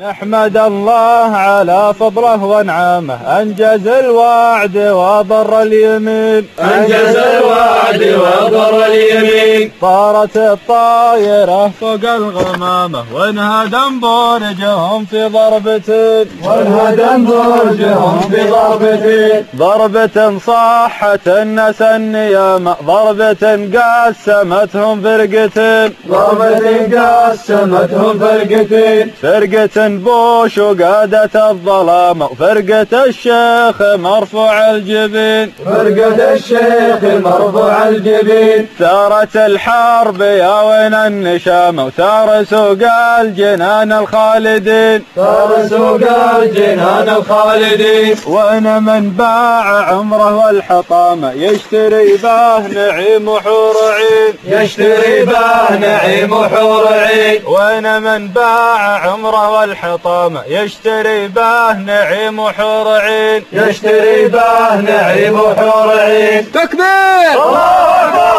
نحمد الله على فضله ونعمه. أنجز الوعد وضر اليمين. أنجز الوعد وضر طارت الطايرة فوق الغمامة وانهدم برجهم في ضربتين وانهدم برجهم في ضربتين ضربة صاحت الناس النيامة ضربة قسمتهم فرقتين ضربة قسمتهم فرقتين فرقة بوش وقادة الظلام وفرقة الشيخ مرفوع الجبين. فرقة الشيخ مرفوع الجبين. ثارت الحرب يا وين النشامة وثار سوق الجنان الخالدين. ثار سوق الجنان الخالدين. وين من باع عمره والحطامة يشتري به نعيم وحور عين. يشتري به نعيم وحور عين. وين من باع عمره والحطامة يشتري به نعيم وحور عين. يشتري به نعيم وحور عين. تكبير! الله